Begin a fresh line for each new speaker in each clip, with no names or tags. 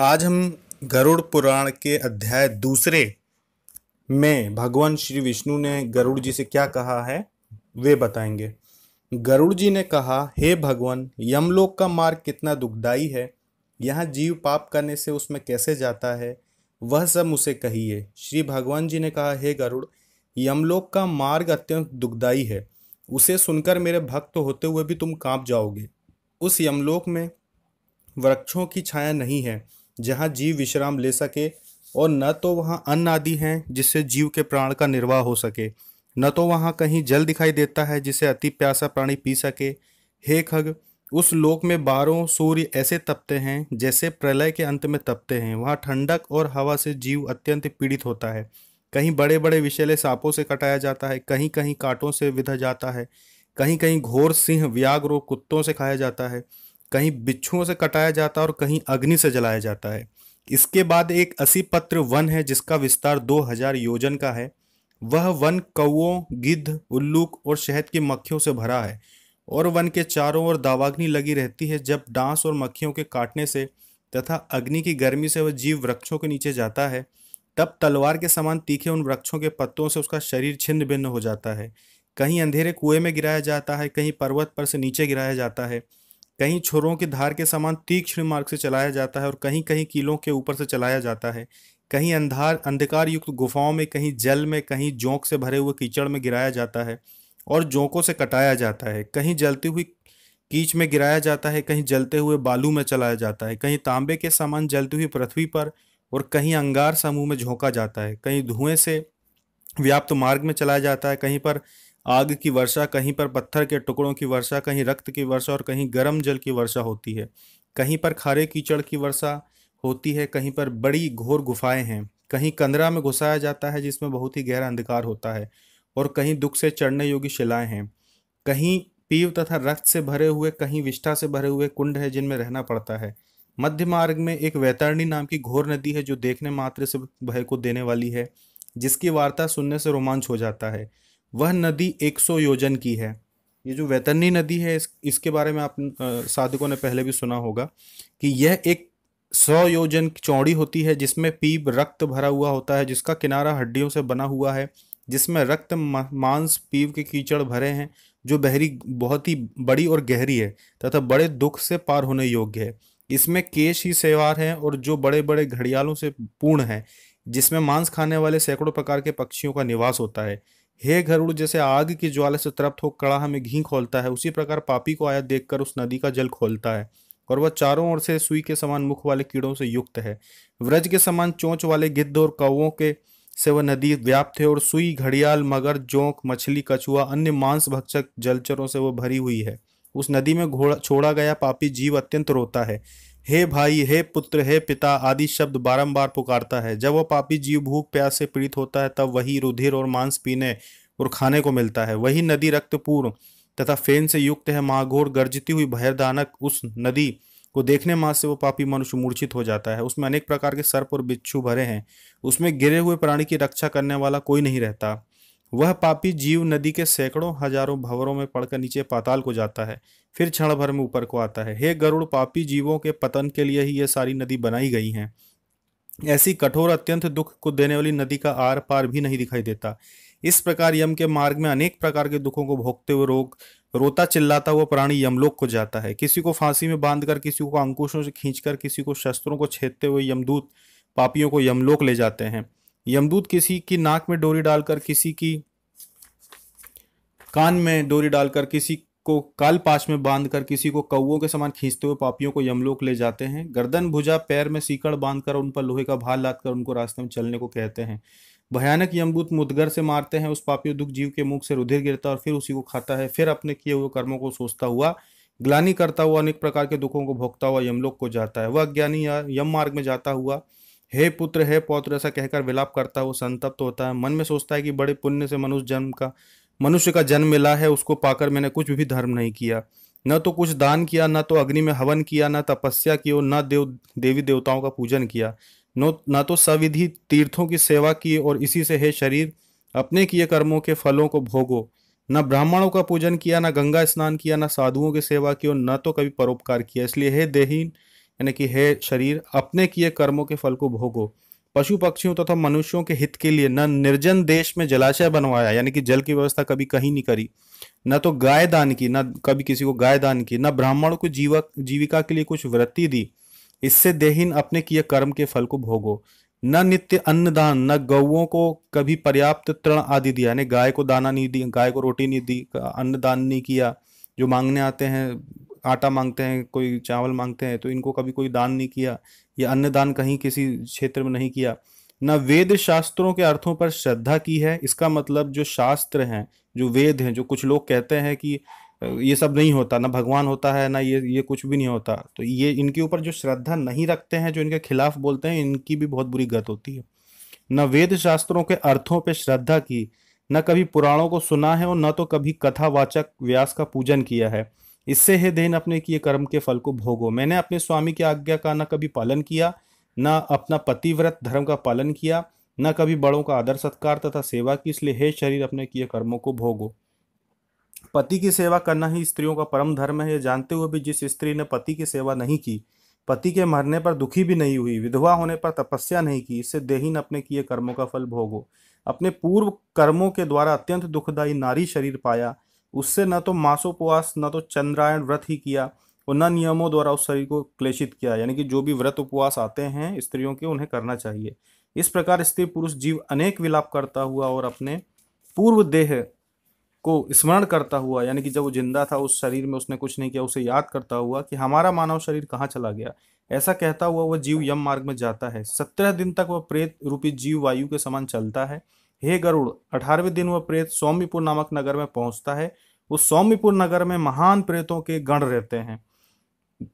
आज हम गरुड़ पुराण के अध्याय दूसरे में भगवान श्री विष्णु ने गरुड़ जी से क्या कहा है, वे बताएँगे। गरुड़ जी ने कहा, हे भगवान, यमलोक का मार्ग कितना दुखदाई है। यहाँ जीव पाप करने से उसमें कैसे जाता है? वह सब मुझे कहिए। श्री भगवान जी ने कहा, हे गरुड़, यमलोक का मार्ग अत्यंत दुखदाई है। उसे सुनकर मेरे भक्त होते हुए भी तुम काँप जाओगे। उस यमलोक में वृक्षों की छाया नहीं है। जहाँ जीव विश्राम ले सके और न तो वहाँ अन्न आदि हैं जिससे जीव के प्राण का निर्वाह हो सके। न तो वहाँ कहीं जल दिखाई देता है जिसे अति प्यासा प्राणी पी सके। हे खग, उस लोक में बारहों सूर्य ऐसे तपते हैं जैसे प्रलय के अंत में तपते हैं। वहाँ ठंडक और हवा से जीव अत्यंत पीड़ित होता है। कहीं बड़े बड़े विषैले सांपों से कटाया जाता है कहीं कहीं कांटों से विधा जाता है कहीं कहीं घोर सिंह, व्याघ्र कुत्तों से खाया जाता है। कहीं बिच्छुओं से कटाया जाता है और कहीं अग्नि से जलाया जाता है। इसके बाद एक असी पत्र वन है, जिसका विस्तार दो हज़ार योजन का है। वह वन कौओं, गिद्ध, उल्लूक और शहद की मक्खियों से भरा है और वन के चारों ओर दावाग्नि लगी रहती है। जब डांस और मक्खियों के काटने से तथा अग्नि की गर्मी से वह जीव वृक्षों के नीचे जाता है, तब तलवार के समान तीखे उन वृक्षों के पत्तों से उसका शरीर छिन्न भिन्न हो जाता है। कहीं अंधेरे कुएँ में गिराया जाता है, कहीं पर्वत पर से नीचे गिराया जाता है। कहीं छोरों की धार के समान तीक्ष्ण मार्ग से चलाया जाता है और कहीं कहीं कीलों के ऊपर से चलाया जाता है। कहीं अंधार अंधकार युक्त गुफाओं में, कहीं जल में, कहीं जोंक से भरे हुए कीचड़ में गिराया जाता है और जोंकों से कटाया जाता है। कहीं जलती हुई कीच में गिराया जाता है, कहीं जलते हुए बालू में चलाया जाता है। कहीं तांबे के समान जलती हुई पृथ्वी पर और कहीं अंगार समूह में झोंका जाता है। कहीं धुएँ से व्याप्त मार्ग में चलाया जाता है। कहीं पर आग की वर्षा कहीं पर, पत्थर के टुकड़ों की वर्षा, कहीं रक्त की वर्षा और कहीं गर्म जल की वर्षा होती है। कहीं पर खारे कीचड़ की वर्षा होती है, कहीं पर बड़ी घोर गुफाएँ हैं। कहीं कंदरा में घुसाया जाता है, जिसमें बहुत ही गहरा अंधकार होता है, और कहीं दुख से चढ़ने योग्य शिलाएँ हैं। कहीं पीव तथा रक्त से भरे हुए, कहीं विष्ठा से भरे हुए कुंड है, जिनमें रहना पड़ता है। मध्य मार्ग में एक वैतरणी नाम की घोर नदी है, जो देखने मात्र से भय को देने वाली है, जिसकी वार्ता सुनने से रोमांच हो जाता है। वह नदी 100 योजन की है। ये जो वैतरणी नदी है इस, इसके बारे में आप साधकों ने पहले भी सुना होगा कि यह एक सौ योजन चौड़ी होती है जिसमें पीप रक्त भरा हुआ होता है जिसका किनारा हड्डियों से बना हुआ है जिसमें रक्त मांस पीप के कीचड़ भरे हैं जो बहरी बहुत ही बड़ी और गहरी है तथा बड़े दुख से पार होने योग्य है। इसमें केश ही सेवार हैं और जो बड़े बड़े घड़ियालों से पूर्ण है जिसमें मांस खाने वाले सैकड़ों प्रकार के पक्षियों का निवास होता है। हे गरुड़, जैसे आग की ज्वाला से तृप्त हो कड़ाह में घी खोलता है, उसी प्रकार पापी को आया देखकर उस नदी का जल खोलता है और वह चारों ओर से सुई के समान मुख वाले कीड़ों से युक्त है। व्रज के समान चोंच वाले गिद्ध और कौओं के से वह नदी व्याप्त है और सुई, घड़ियाल, मगर, जोंक, मछली, कछुआ, अन्य मांस भक्षक जलचरों से वह भरी हुई है। उस नदी में घोड़ा, छोड़ा गया पापी जीव अत्यंत रोता है। हे भाई, हे पुत्र, हे पिता आदि शब्द बारंबार पुकारता है। जब वह पापी जीव भूख, प्यास से पीड़ित होता है, तब वही रुधिर और मांस पीने और खाने को मिलता है। वही नदी रक्तपूर्ण तथा फेन से युक्त है, महाघोर गर्जती हुई भयदानक उस नदी को देखने मात्र से वो पापी मनुष्य मूर्छित हो जाता है। उसमें अनेक प्रकार के सर्प और बिच्छू भरे हैं। उसमें गिरे हुए प्राणी की रक्षा करने वाला कोई नहीं रहता। वह पापी जीव नदी के सैकड़ों हज़ारों भवरों में पड़कर नीचे पाताल को जाता है, फिर क्षण भर में ऊपर को आता है। हे गरुड़ पापी जीवों के पतन के लिए ही यह सारी नदी बनाई गई है। ऐसी कठोर अत्यंत दुख को देने वाली नदी का आर पार भी नहीं दिखाई देता। इस प्रकार यम के मार्ग में अनेक प्रकार के दुखों को भोगते हुए रोग, रोता चिल्लाता हुआ प्राणी यमलोक को जाता है। किसी को फांसी में बांधकर, किसी को अंकुशों से खींचकर, किसी को शस्त्रों को छेदते हुए यमदूत पापियों को यमलोक ले जाते हैं। यमदूत किसी की नाक में डोरी डालकर, किसी की कान में डोरी डालकर, किसी को काल पाश में बांधकर, किसी को कौओं के समान खींचते हुए पापियों को यमलोक ले जाते हैं। गर्दन भुजा पैर में सीकड़ बांधकर, उन पर लोहे का भाल लादकर, उनको रास्ते में चलने को कहते हैं। भयानक यमदूत मुदगर से मारते हैं, उस पापी दुख जीव के मुख से रुधिर गिरता है और फिर उसी को खाता है। फिर अपने किए हुए कर्मों को सोचता हुआ, ग्लानी करता हुआ, अनेक प्रकार के दुखों को भोगता हुआ यमलोक को जाता है। वह अज्ञानी या यम मार्ग में जाता हुआ हे पुत्र, हे पौत्र, ऐसा कहकर विलाप करता है वो संतप्त होता है। मन में सोचता है कि बड़े पुण्य से मनुष्य जन्म का, मनुष्य का जन्म मिला है, उसको पाकर मैंने कुछ भी धर्म नहीं किया। न तो कुछ दान किया, न तो अग्नि में हवन किया, न तपस्या की और न देव, देवी देवताओं का पूजन किया। न न तो सविधि तीर्थों की सेवा की और इसी से हे शरीर, अपने किए कर्मों के फलों को भोगो। न ब्राह्मणों का पूजन किया, न गंगा स्नान किया, न साधुओं की सेवा की और न तो कभी परोपकार किया। इसलिए हे देहीन यानी कि हे शरीर, अपने किए कर्मों के फल को भोगो। पशु पक्षियों तथा तो मनुष्यों के हित के लिए न निर्जन देश में जलाशय बनवाया, यानी कि जल की व्यवस्था कभी कहीं नहीं करी। न तो गाय दान की, न कभी किसी को गाय दान की, न ब्राह्मणों को जीवक जीविका के लिए कुछ वृत्ति दी। इससे देहीन अपने किए कर्म के फल को भोगो। न नित्य अन्नदान, न गौओं को कभी पर्याप्त तृण आदि दिया, यानी गाय को दाना नहीं दी, गाय को रोटी नहीं दी, अन्नदान नहीं किया, जो मांगने आते हैं आटा मांगते हैं, कोई चावल मांगते हैं तो इनको कभी कोई दान नहीं किया या अन्य दान कहीं किसी क्षेत्र में नहीं किया। न वेद शास्त्रों के अर्थों पर श्रद्धा की है, इसका मतलब जो शास्त्र हैं, जो वेद हैं, जो कुछ लोग कहते हैं कि ये सब नहीं होता, ना भगवान होता है, ना ये ये कुछ भी नहीं होता तो ये इनके ऊपर जो श्रद्धा नहीं रखते हैं, जो इनके खिलाफ बोलते हैं, इनकी भी बहुत बुरी गत होती है। न वेद शास्त्रों के अर्थों पर श्रद्धा की, न कभी पुराणों को सुना है और न तो कभी कथावाचक व्यास का पूजन किया है। इससे हे देन अपने किए कर्म के फल को भोगो। मैंने अपने स्वामी की आज्ञा का न कभी पालन किया, न अपना पतिव्रत धर्म का पालन किया, न कभी बड़ों का आदर सत्कार तथा सेवा की, इसलिए हे शरीर, अपने किए कर्मों को भोगो। पति की सेवा करना ही स्त्रियों का परम धर्म है। जानते हुए भी जिस स्त्री ने पति की सेवा नहीं की, पति के मरने पर दुखी भी नहीं हुई, विधवा होने पर तपस्या नहीं की, इससे देहीन अपने किए कर्मों का फल भोगो। अपने पूर्व कर्मों के द्वारा अत्यंत दुखदायी नारी शरीर पाया उससे न तो मासोपवास न तो चंद्रायण व्रत ही किया और न नियमों द्वारा उस शरीर को क्लेशित किया। यानी कि जो भी व्रत उपवास आते हैं, स्त्रियों के उन्हें करना चाहिए। इस प्रकार स्त्री पुरुष जीव अनेक विलाप करता हुआ और अपने पूर्व देह को स्मरण करता हुआ, यानी कि जब वो ज़िंदा था, उस शरीर में उसने कुछ नहीं किया, उसे याद करता हुआ कि हमारा मानव शरीर कहाँ चला गया। ऐसा कहता हुआ वह जीव यम मार्ग में जाता है। सत्रह दिन तक वह प्रेत रूपी जीव वायु के समान चलता है। हे गरुड़, अठारहवें दिन वह प्रेत सौम्यपुर नामक नगर में पहुँचता है। उस सौम्यपुर नगर में महान प्रेतों के गण रहते हैं।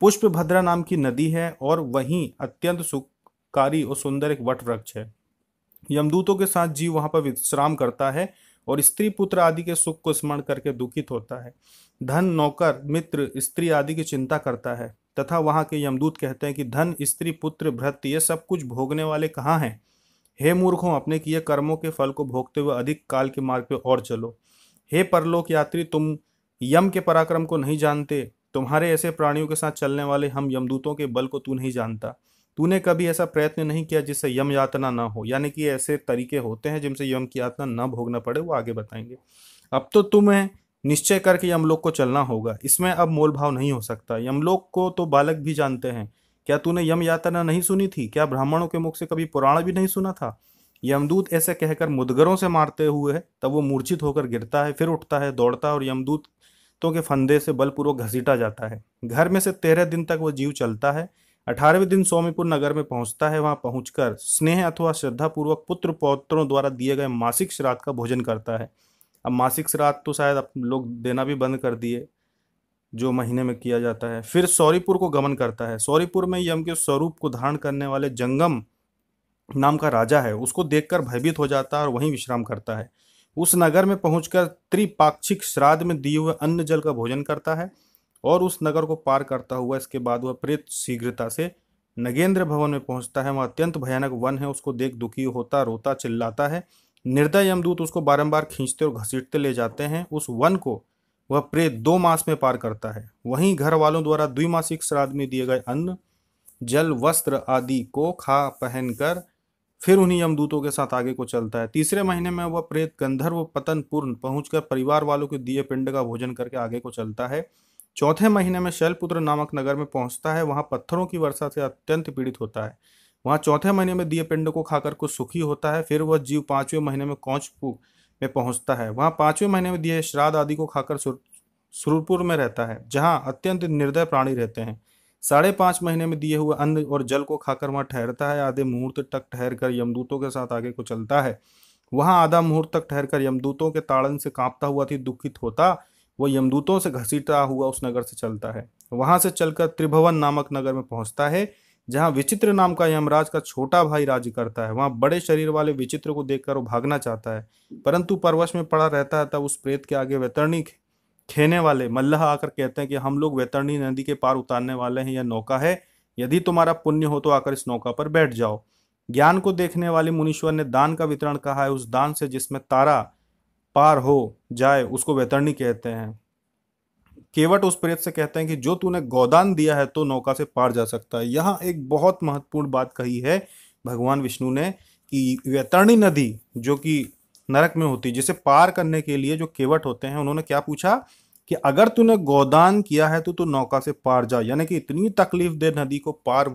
पुष्प भद्रा नाम की नदी है और वहीं अत्यंत सुखकारी और सुंदर एक वट वृक्ष है। यमदूतों के साथ जीव वहाँ पर विश्राम करता है और स्त्री पुत्र आदि के सुख को स्मरण करके दुखित होता है। धन, नौकर, मित्र, स्त्री आदि की चिंता करता है। तथा वहाँ के यमदूत कहते हैं कि धन, स्त्री, पुत्र भ्रत ये सब कुछ भोगने वाले कहाँ हैं? हे मूर्खों, अपने किए कर्मों के फल को भोगते हुए अधिक काल के मार्ग पर और चलो। हे परलोक यात्री, तुम यम के पराक्रम को नहीं जानते। तुम्हारे ऐसे प्राणियों के साथ चलने वाले हम यमदूतों के बल को तू नहीं जानता। तूने कभी ऐसा प्रयत्न नहीं किया जिससे यम यातना ना हो। यानी कि ऐसे तरीके होते हैं जिनसे यम की यातना न भोगना पड़े, वो आगे बताएँगे। अब तो तुम्हें निश्चय करके यमलोक को चलना होगा। इसमें अब मोल भाव नहीं हो सकता। यमलोक को तो बालक भी जानते हैं। क्या तूने यम यातना नहीं सुनी थी? क्या ब्राह्मणों के मुख से कभी पुराण भी नहीं सुना था? यमदूत ऐसे कहकर मुदगरों से मारते हुए है, तब वो मूर्छित होकर गिरता है, फिर उठता है, दौड़ता है और यमदूत तो के फंदे से बलपूर्वक घसीटा जाता है। घर में से तेरह दिन तक वो जीव चलता है। अठारहवें दिन सोमीपुर नगर में पहुँचता है। वहाँ पहुंचकर स्नेह अथवा श्रद्धा पूर्वक पुत्र पौत्रों द्वारा दिए गए मासिक श्राद्ध का भोजन करता है। अब मासिक श्राद्ध तो शायद लोग देना भी बंद कर दिए। जो महीने में किया जाता है। फिर सौरीपुर को गमन करता है। सौरीपुर में यम के स्वरूप को धारण करने वाले जंगम नाम का राजा है। उसको देखकर भयभीत हो जाता है और वहीं विश्राम करता है। उस नगर में पहुंचकर त्रिपाक्षिक श्राद्ध में दिए हुए अन्न जल का भोजन करता है और उस नगर को पार करता हुआ इसके बाद वह प्रेत शीघ्रता से नगेंद्र भवन में पहुँचता है। वह अत्यंत भयानक वन है। उसको देख दुखी होता, रोता, चिल्लाता है। निर्दय यमदूत उसको बारंबार खींचते और घसीटते ले जाते हैं। उस वन को वह प्रेत दो मास में पार करता है। वहीं घर वालों द्वारा द्विमासिक श्राद्ध में दिए गए अन्न, जल, वस्त्र आदि को खा, पहनकर फिर उन्हीं यमदूतों के साथ आगे को चलता है। तीसरे महीने में वह प्रेत गंधर्व पतनपूर्ण पहुंचकर परिवार वालों के दिए पिंड का भोजन करके आगे को चलता है। चौथे महीने में शैलपुत्र नामक नगर में पहुँचता है। वहाँ पत्थरों की वर्षा से अत्यंत पीड़ित होता है। वहाँ चौथे महीने में दिए पिंड को खाकर कुछ सुखी होता है। फिर वह जीव पाँचवें महीने में कौच में पहुँचता है। वहाँ पाँचवें महीने में दिए श्राद्ध आदि को खाकर सुरपुर में रहता है, जहाँ अत्यंत निर्दय प्राणी रहते हैं। साढ़े पाँच महीने में दिए हुए अन्न और जल को खाकर वहाँ ठहरता है। आधे मुहूर्त तक ठहर कर यमदूतों के साथ आगे को चलता है। वहाँ आधा मुहूर्त तक ठहर कर यमदूतों के ताड़न से कांपता हुआ थी दुखित होता, वह यमदूतों से घसीटा हुआ उस नगर से चलता है। वहाँ से चलकर त्रिभुवन नामक नगर में पहुँचता है। जहाँ विचित्र नाम का यमराज का छोटा भाई राज्य करता है, वहाँ बड़े शरीर वाले विचित्र को देखकर वो भागना चाहता है। परंतु परवश में पड़ा रहता है, तब उस प्रेत के आगे वैतरणी खेने वाले मल्लाह आकर कहते हैं कि हम लोग वैतरणी नदी के पार उतारने वाले हैं, यह नौका है। यदि तुम्हारा पुण्य हो तो आकर इस नौका पर बैठ जाओ। ज्ञान को देखने वाले मुनीश्वर ने दान का वितरण कहा है, उस दान से जिसमें तारा पार हो जाए, उसको वैतरणी कहते हैं। केवट उस प्रेत से कहते हैं कि जो तूने गोदान दिया है तो नौका से पार जा सकता है। यहाँ एक बहुत महत्वपूर्ण बात कही है भगवान विष्णु ने कि वैतरणी नदी जो कि नरक में होती, जिसे पार करने के लिए जो केवट होते हैं, उन्होंने क्या पूछा कि अगर तूने गोदान किया है तो तू नौका से पार जा। यानी कि इतनी तकलीफ़ दे नदी को पार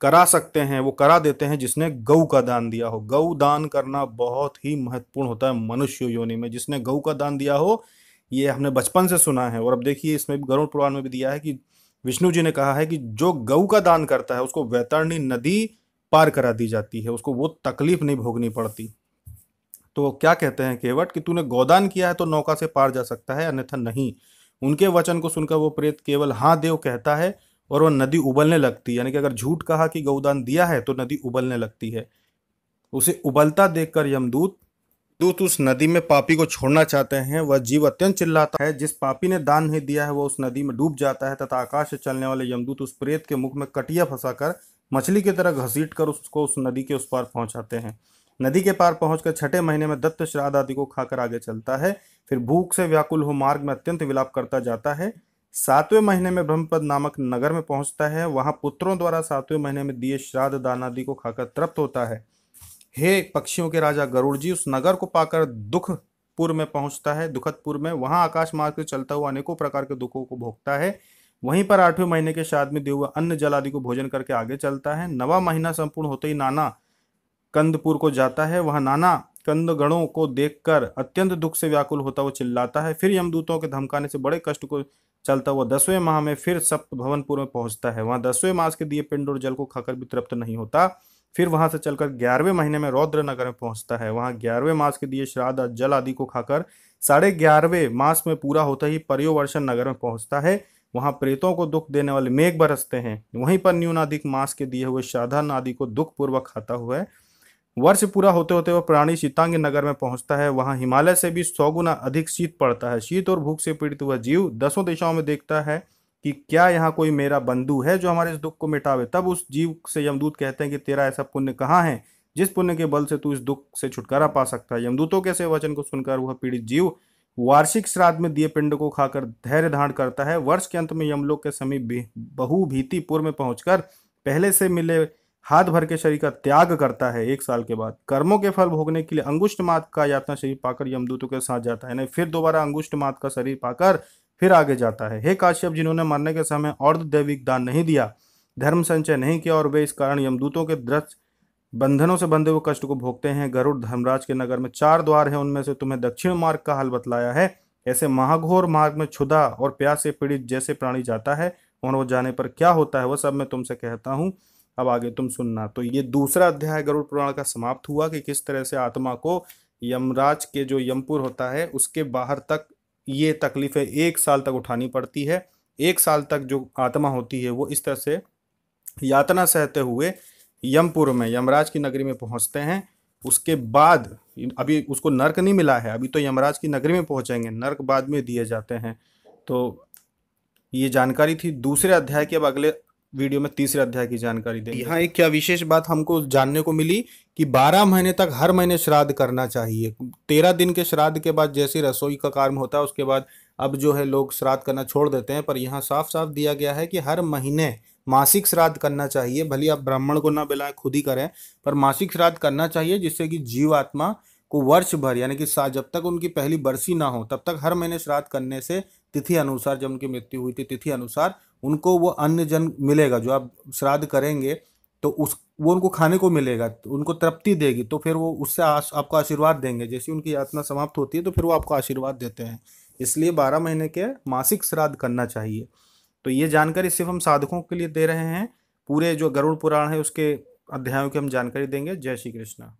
करा सकते हैं, वो करा देते हैं जिसने गऊ का दान दिया हो। गऊ दान करना बहुत ही महत्वपूर्ण होता है मनुष्य योनि में। जिसने गऊ का दान दिया हो ये हमने बचपन से सुना है और अब देखिए इसमें गरुड़ पुराण में भी दिया है कि विष्णु जी ने कहा है कि जो गऊ का दान करता है, उसको वैतरणी नदी पार करा दी जाती है, उसको वो तकलीफ़ नहीं भोगनी पड़ती। तो क्या कहते हैं केवट कि तूने गोदान किया है तो नौका से पार जा सकता है, अन्यथा नहीं। उनके वचन को सुनकर वो प्रेत केवल हाँ देव कहता है और वह नदी उबलने लगती। यानी कि अगर झूठ कहा कि गौदान दिया है तो नदी उबलने लगती है। उसे उबलता देखकर यमदूत दूत उस नदी में पापी को छोड़ना चाहते हैं। वह जीव अत्यंत चिल्लाता है। जिस पापी ने दान नहीं दिया है वो उस नदी में डूब जाता है तथा आकाश से चलने वाले यमदूत उस प्रेत के मुख में कटिया फंसाकर मछली की तरह घसीट कर उसको उस नदी के उस पार पहुंचाते हैं। नदी के पार पहुंचकर छठे महीने में दत्त श्राद्ध आदि को खाकर आगे चलता है। फिर भूख से व्याकुल हो मार्ग में अत्यंत विलाप करता जाता है। सातवें महीने में ब्रह्मपद नामक नगर में पहुँचता है। वहाँ पुत्रों द्वारा सातवें महीने में दिए श्राद्ध दान आदि को खाकर तृप्त होता है। हे पक्षियों के राजा गरुड़ जी, उस नगर को पाकर दुखपुर में पहुँचता है। दुखदपुर में वहाँ आकाश मार्ग से चलता हुआ अनेकों प्रकार के दुखों को भोगता है। वहीं पर आठवें महीने के शाद में दिए हुए अन्न जल आदि को भोजन करके आगे चलता है। नवा महीना संपूर्ण होते ही नाना कंदपुर को जाता है। वहाँ नाना कंदगणों को देखकर अत्यंत दुख से व्याकुल होता हुआ चिल्लाता है। फिर यमदूतों के धमकाने से बड़े कष्ट को चलता हुआ दसवें माह में फिर सप्त भवनपुर में पहुँचता है। वहाँ दसवें मास के दिए पिंड और जल को खाकर भी तृप्त नहीं होता। फिर वहाँ से चलकर ग्यारहवें महीने में रौद्र नगर में पहुँचता है। वहाँ ग्यारहवें मास के दिए श्राद्ध जल आदि को खाकर साढ़े ग्यारहवें मास में पूरा होता ही परियोवर्षण नगर में पहुँचता है। वहाँ प्रेतों को दुख देने वाले मेघ बरसते हैं। वहीं पर न्यूनाधिक मास के दिए हुए साधन आदि को दुख पूर्वक खाता हुआ है। वर्ष पूरा होते होते वह प्राणी शीतांग नगर में पहुँचता है। वहाँ हिमालय से भी सौ गुना अधिक शीत पड़ता है। शीत और भूख से पीड़ित हुआ जीव दसों दिशाओं में देखता है। कि क्या यहाँ कोई मेरा बंधु है जो हमारे इस दुख को मिटावे? तब उस जीव से यमदूत कहते हैं कि तेरा ऐसा पुण्य कहाँ है? जिस पुण्य के बल से तू इस दुख से छुटकारा पा सकता है। यमदूतों के वचन को सुनकर वह पीड़ित जीव वार्षिक श्राद्ध में दिए पिंड को खाकर धैर्य धारण करता है। वर्ष के अंत में यमलोक के समीप बहु भीतिपुर में पहुंचकर पहले से मिले हाथ भर के शरीर का त्याग करता है एक साल के बाद। कर्मों के फल भोगने के लिए अंगुष्ट मात का यातना शरीर पाकर यमदूतों के साथ जाता है। फिर दोबारा अंगुष्ट मात का शरीर पाकर फिर आगे जाता है। हे काश्यप, जिन्होंने मरने के समय और दान नहीं दिया, धर्म संचय नहीं किया और वे इस कारण यमदूतों के दृढ़ बंधनों से बंधे हुए कष्ट को भोगते हैं। गरुड़ धर्मराज के नगर में चार द्वार हैं, उनमें से तुम्हें दक्षिण मार्ग का हाल बतलाया है। ऐसे महाघोर मार्ग में क्षुदा और प्यास से पीड़ित जैसे प्राणी जाता है और वो जाने पर क्या होता है वह सब मैं तुमसे कहता हूँ। अब आगे तुम सुनना। तो ये दूसरा अध्याय गरुड़ पुराण का समाप्त हुआ कि किस तरह से आत्मा को यमराज के जो यमपुर होता है, उसके बाहर तक ये तकलीफें एक साल तक उठानी पड़ती है। एक साल तक जो आत्मा होती है वो इस तरह से यातना सहते हुए यमपुर में, यमराज की नगरी में पहुँचते हैं। उसके बाद अभी उसको नर्क नहीं मिला है, अभी तो यमराज की नगरी में पहुँचेंगे, नर्क बाद में दिए जाते हैं। तो ये जानकारी थी। दूसरे अध्याय के अब अगले वीडियो में तीसरे अध्याय की जानकारी देंगे। यहाँ एक क्या विशेष बात हमको जानने को मिली कि 12 महीने तक हर महीने श्राद्ध करना चाहिए। तेरह दिन के श्राद्ध के बाद जैसे रसोई का कार्य होता है, उसके बाद अब जो है लोग श्राद्ध करना छोड़ देते हैं, पर यहाँ साफ़ साफ़ दिया गया है कि हर महीने मासिक श्राद्ध करना चाहिए। भले आप ब्राह्मण को ना बिलाएँ, खुद ही करें, पर मासिक श्राद्ध करना चाहिए, जिससे कि जीवात्मा को वर्ष भर यानी कि जब तक उनकी पहली बरसी ना हो तब तक हर महीने श्राद्ध करने से तिथि अनुसार जब उनकी मृत्यु हुई थी तिथि अनुसार उनको वो अन्न जन मिलेगा जो आप श्राद्ध करेंगे तो उस वो उनको खाने को मिलेगा तो उनको तृप्ति देगी तो फिर वो उससे आश, आपको आशीर्वाद देंगे। जैसे उनकी यातना समाप्त होती है तो फिर वो आपको आशीर्वाद देते हैं। इसलिए बारह महीने के मासिक श्राद्ध करना चाहिए। तो ये जानकारी सिर्फ़ हम साधकों के लिए दे रहे हैं। पूरे जो गरुड़ पुराण है उसके अध्यायों की हम जानकारी देंगे। जय श्री कृष्णा।